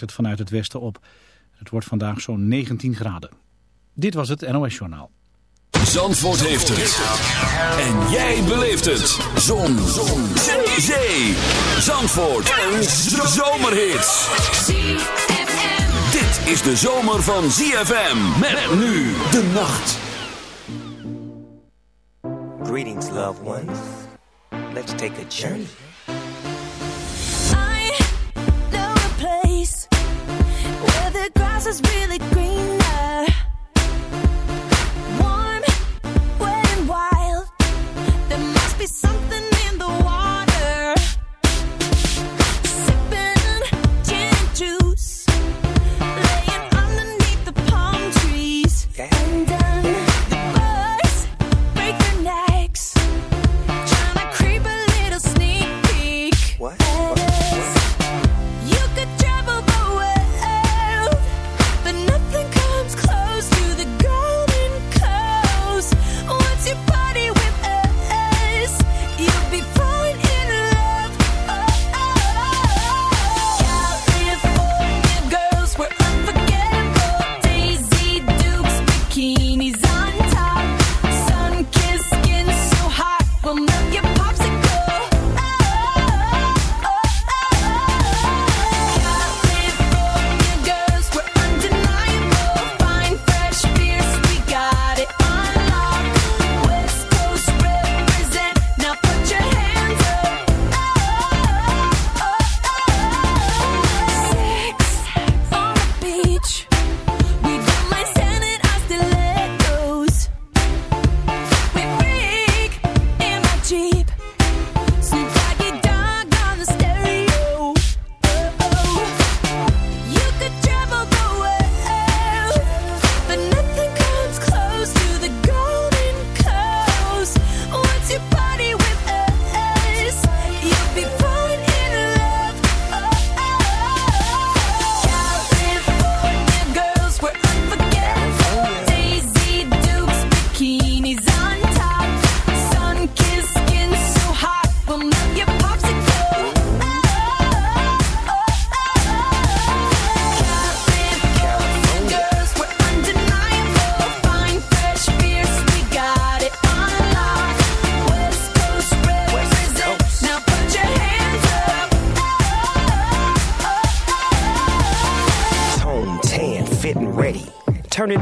het vanuit het westen op. Het wordt vandaag zo'n 19 graden. Dit was het NOS Journaal. Zandvoort heeft het. En jij beleeft het. Zon. Zon. Zee. Zandvoort. Een zomerhit. Dit is de zomer van ZFM. Met nu de nacht. Greetings, loved ones. Let's take a journey. Something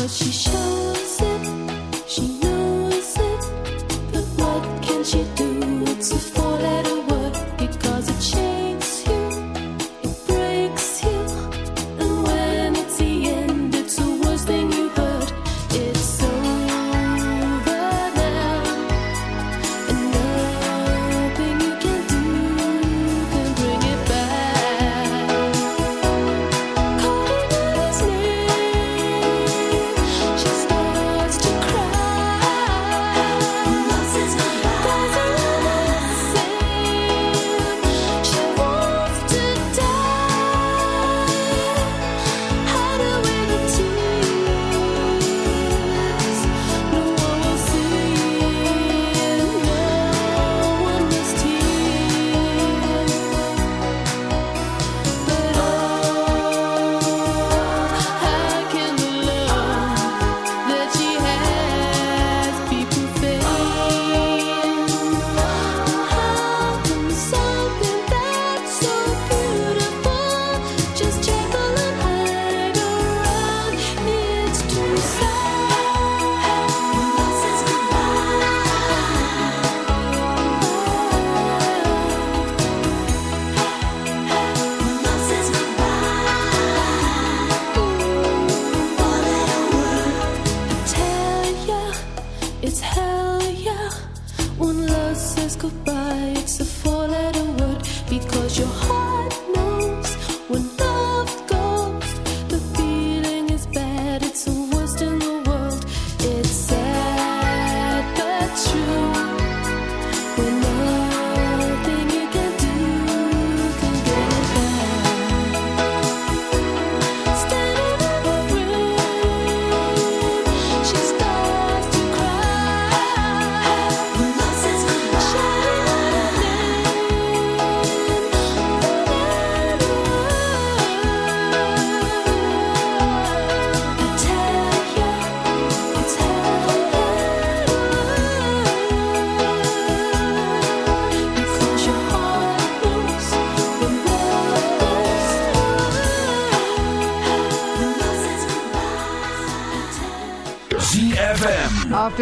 Cause she shows it, she knows.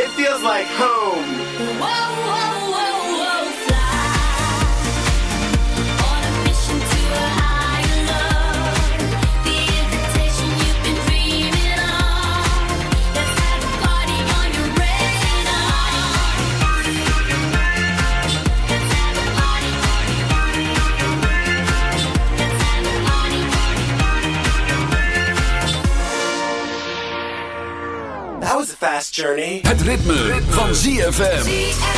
It feels like home. Whoa, whoa. fast journey. Het ritme, ritme. van ZFM.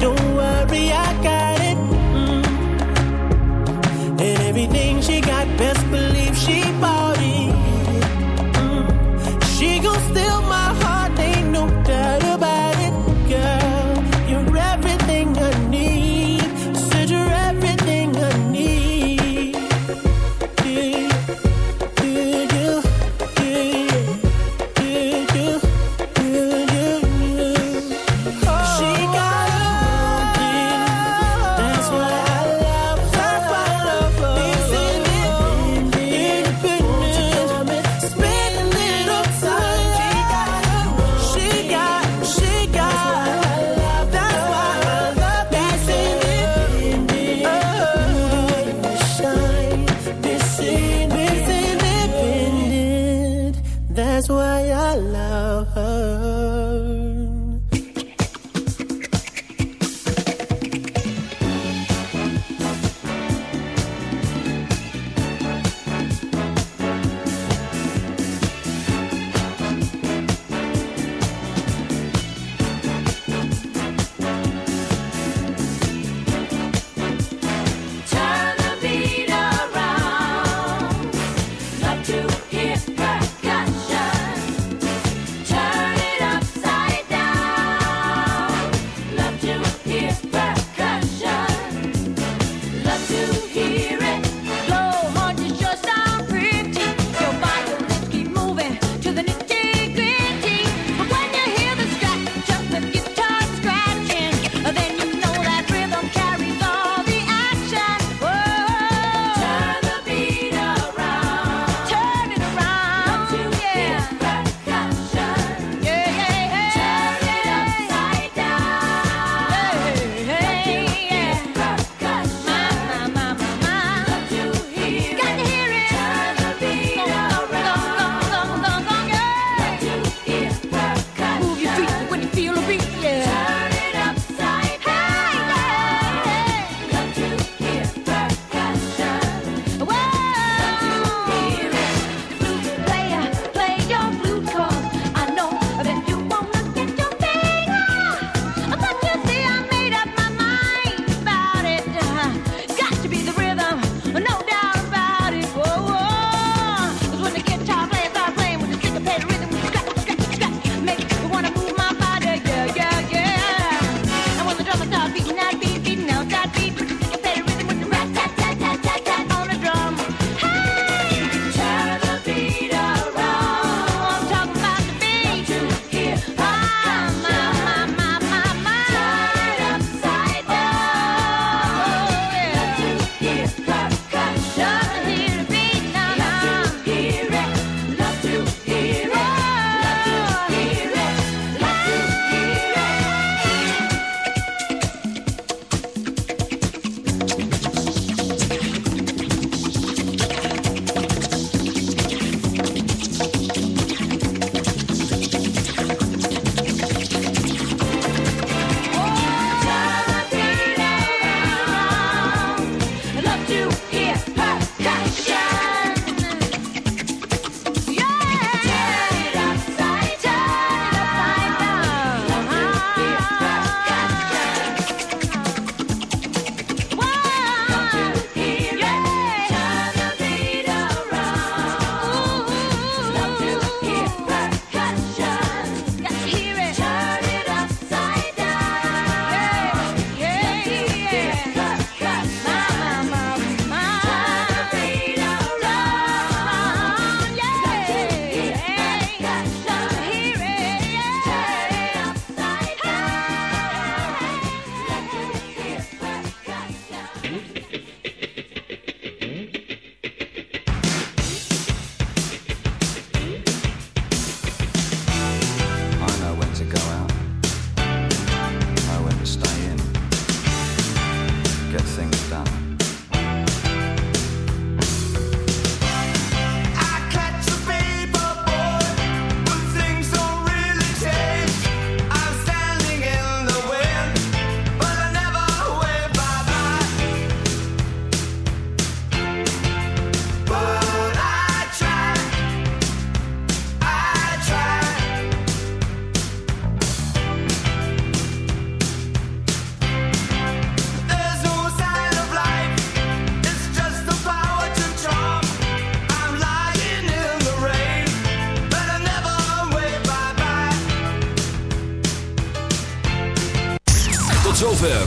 don't worry, I got it. Mm. And everything she got, best believe she bought.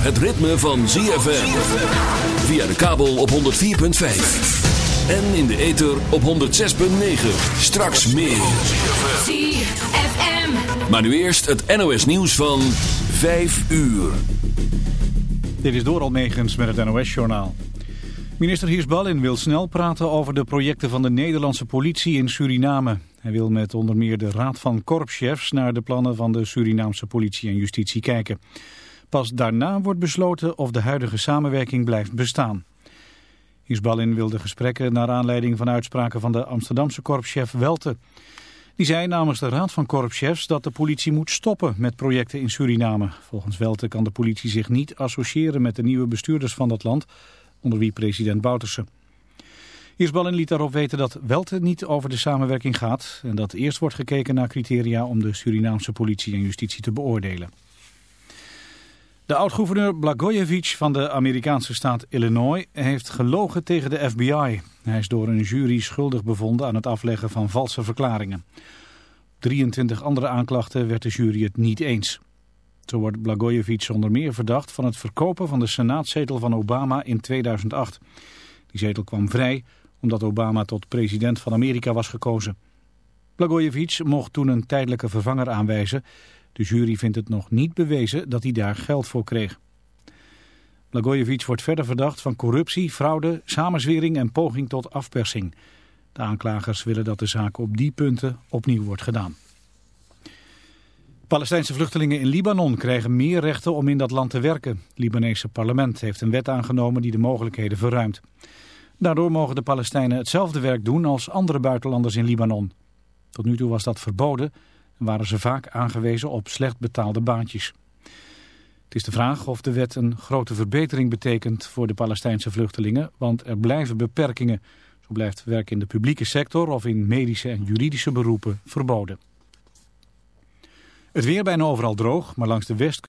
Het ritme van ZFM. Via de kabel op 104.5. En in de ether op 106.9. Straks meer. ZFM. Maar nu eerst het NOS nieuws van 5 uur. Dit is Doral Megens met het NOS-journaal. Minister Heersbalin wil snel praten over de projecten van de Nederlandse politie in Suriname. Hij wil met onder meer de Raad van Korpschefs naar de plannen van de Surinaamse politie en justitie kijken. Pas daarna wordt besloten of de huidige samenwerking blijft bestaan. Heersbalin wil de gesprekken naar aanleiding van uitspraken van de Amsterdamse korpschef Welte. Die zei namens de Raad van Korpschefs dat de politie moet stoppen met projecten in Suriname. Volgens Welte kan de politie zich niet associëren met de nieuwe bestuurders van dat land, onder wie president Bouterse. Heersbalin liet daarop weten dat Welte niet over de samenwerking gaat en dat eerst wordt gekeken naar criteria om de Surinaamse politie en justitie te beoordelen. De oud-gouverneur Blagojevich van de Amerikaanse staat Illinois heeft gelogen tegen de FBI. Hij is door een jury schuldig bevonden aan het afleggen van valse verklaringen. 23 andere aanklachten werd de jury het niet eens. Zo wordt Blagojevich onder meer verdacht van het verkopen van de senaatzetel van Obama in 2008. Die zetel kwam vrij omdat Obama tot president van Amerika was gekozen. Blagojevich mocht toen een tijdelijke vervanger aanwijzen. De jury vindt het nog niet bewezen dat hij daar geld voor kreeg. Blagojevich wordt verder verdacht van corruptie, fraude, samenzwering en poging tot afpersing. De aanklagers willen dat de zaak op die punten opnieuw wordt gedaan. Palestijnse vluchtelingen in Libanon krijgen meer rechten om in dat land te werken. Het Libanese parlement heeft een wet aangenomen die de mogelijkheden verruimt. Daardoor mogen de Palestijnen hetzelfde werk doen als andere buitenlanders in Libanon. Tot nu toe was dat verboden en waren ze vaak aangewezen op slecht betaalde baantjes. Het is de vraag of de wet een grote verbetering betekent voor de Palestijnse vluchtelingen, want er blijven beperkingen. Zo blijft werk in de publieke sector of in medische en juridische beroepen verboden. Het weer bijna overal droog, maar langs de west